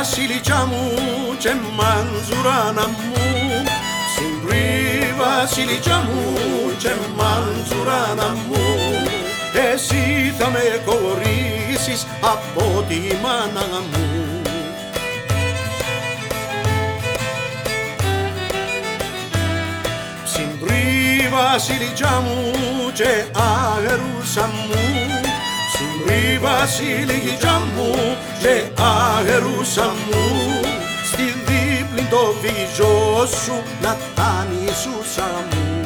βασιλίτσα μου και μαντζουράνα μου Συμπρί βασιλίτσα μου και μαντζουράνα μου εσύ θα με κορίσεις από τη μάνα μου Συμπρί βασιλίτσα μου και αγερούσα μου Συμπρί βασιλίτσα μου και αγερούσα μου στη δίπλη το βίζο σου να τάνισούσα μου.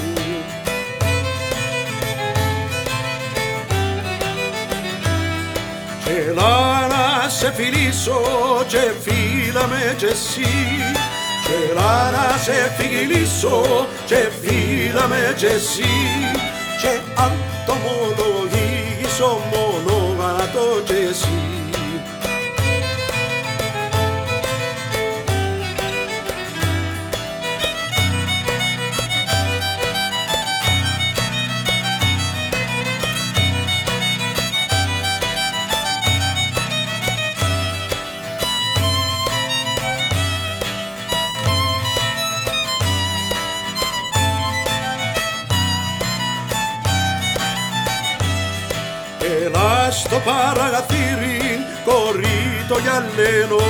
Έλα να σε φιλήσω και φίλα με κι εσύ. Έλα να σε φιλήσω και φίλα με κι εσύ. Και αν το ομολογήσω μόνο το στο παραγαθήρι, κορί το γυαλένο.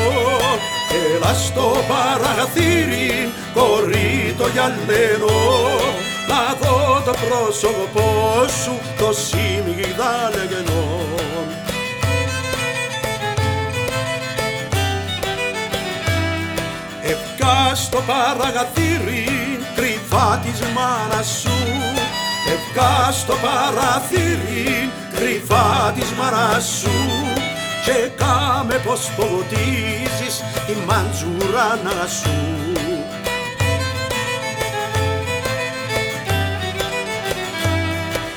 Έλα στο παραγαθήρι, κορί το γυαλένο. Να δω το πρόσωπό σου, το λεγενό Ευκά στο παραγαθήρι, κρυφά της μάνας σου. Ευκά στο παραθύρι κρυφά της μαράς σου και κάμε πως ποτίζεις τη μαντζουράνα σου.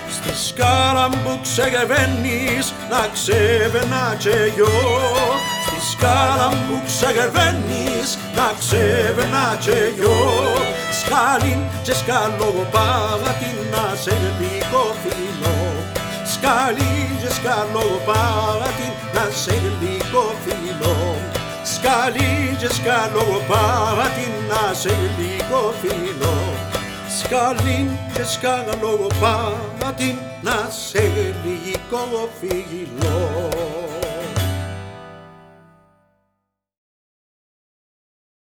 Στη σκάλα που ξεγεβαίνεις να ξεβαινά και γιο. Στη σκάλα που ξεγεβαίνεις να ξεβαινά και γιο. Σκάλιν και σκαλοπάγατη να σε λίγο φιλό Σκάλιν και σκαλοπάγατη να σε λίγο φιλό Σκάλιν και σκαλοπάγατη να σε λίγο φιλό Σκάλιν και σκαλοπάγατη να σε λίγο φιλό